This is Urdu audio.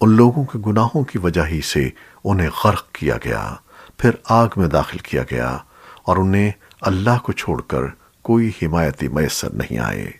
ان لوگوں کے گناہوں کی وجہ ہی سے انہیں غرق کیا گیا، پھر آگ میں داخل کیا گیا اور انہیں اللہ کو چھوڑ کر کوئی حمایتی میسر نہیں آئے۔